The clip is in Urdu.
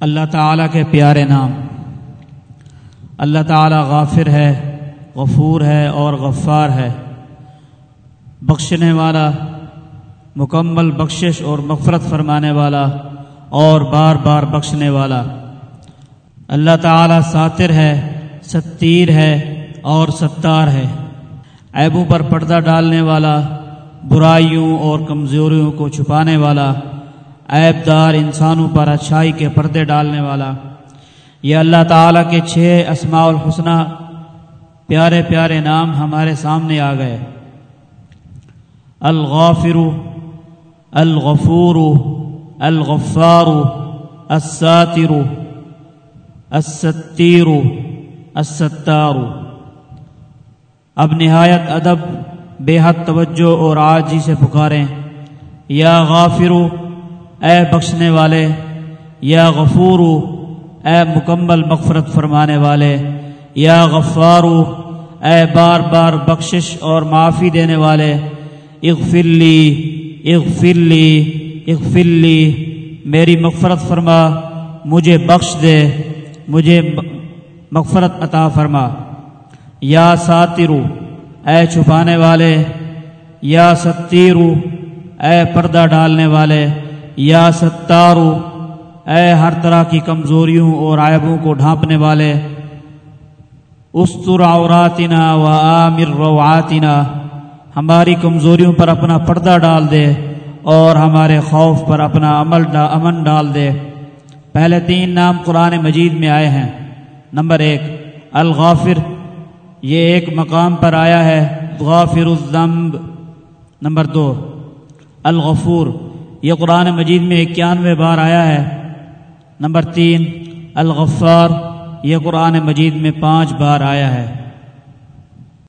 اللہ تعالیٰ کے پیارے نام۔ اللہ تعالیٰ غافر ہے، غفور ہے اور غفار ہے۔ بخشنے والا، مکمل بخشش اور مغفرت فرمانے والا اور بار بار بخشنے والا۔ اللہ تعالیٰ ساتر ہے، ستیر ہے اور ستار ہے۔ عیبوں پر پردہ ڈالنے والا، برائیوں اور کمزوریوں کو چھپانے والا۔ عیب دار انسانوں پر اچھائی کے پردے ڈالنے والا۔ یہ اللہ تعالیٰ کے چھ اسماع الحسنہ پیارے پیارے نام ہمارے سامنے آ گئے۔ الغافر، الغفور، الغفار، الساتر، الستیر، الستار۔ اب نہایت ادب، بے حد توجہ اور آجی سے پکاریں۔ یا غافرو اے بخشنے والے، یا غفورو اے مکمل مغفرت فرمانے والے، یا غفارو اے بار بار بخشش اور معافی دینے والے، اغفر لی اغفر لی اغفر لی، میری مغفرت فرما، مجھے بخش دے، مجھے مغفرت عطا فرما۔ یا ساترو اے چھپانے والے، یا ستیرو اے پردہ ڈالنے والے یا ستارو، اے ہر طرح کی کمزوریوں اور عیبوں کو ڈھانپنے والے، استر عوراتنا و عامر روعاتنا، ہماری کمزوریوں پر اپنا پردہ ڈال دے اور ہمارے خوف پر اپنا عمل ڈا، امن ڈال دے۔ پہلے تین نام قرآن مجید میں آئے ہیں۔ نمبر ایک، الغافر، یہ ایک مقام پر آیا ہے۔ غافر الذنب۔ نمبر دو، الغفور۔ یہ قرآن مجید میں اکیانوے بار آیا ہے۔ نمبر تین، الغفار، یہ قرآن مجید میں پانچ بار آیا ہے۔